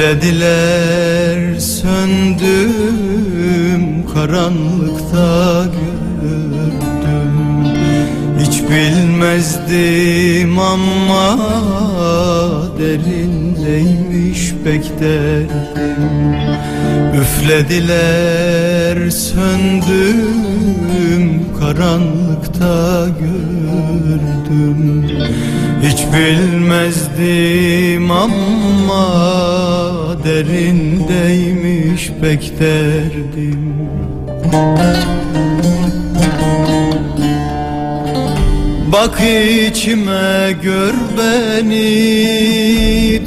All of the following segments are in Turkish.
Üflediler söndüm karanlıkta gördüm Hiç bilmezdim ama derindeymiş pek derdim Üflediler söndüm karanlıkta gördüm Hiç bilmezdim ama derindeymiş pek derdim. Bak içime gör beni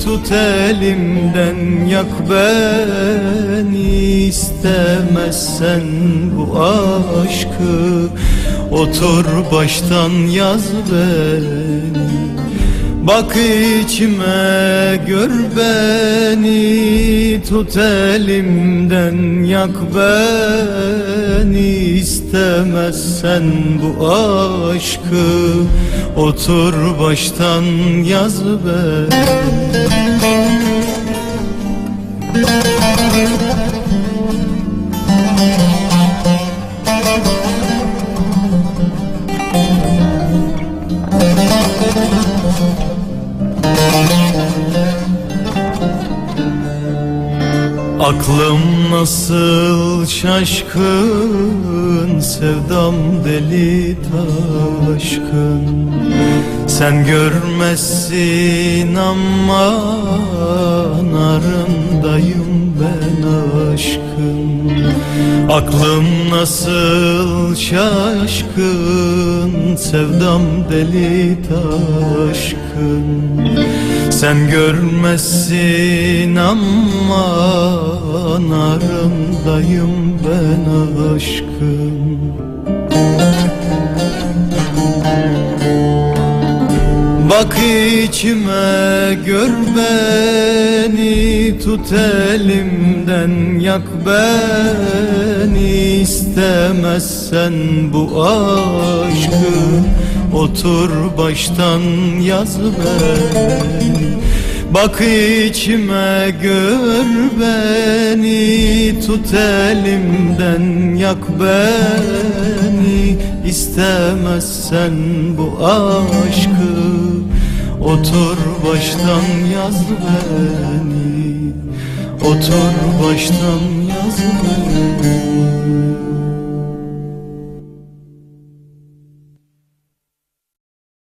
Tut elimden yak beni. İstemezsen bu aşkı Otur baştan yaz beni Bak içime gör beni Tut elimden yak beni İstemezsen bu aşkı. Otur baştan yaz beni Aklım nasıl şaşkın Sevdam deli taşkın. Sen görmezsin ama Narındayım ben aşkın. Aklım nasıl şaşkın Sevdam deli taşkın sen görmezsin ama narındayım ben aşkım. Bak içime gör beni Tut elimden yak beni İstemezsen bu aşkı Otur baştan yaz beni Bak içime gör beni. Tut elimden yak beni. İstemezsen bu aşkı. Otur baştan yaz beni. Otur baştan yaz beni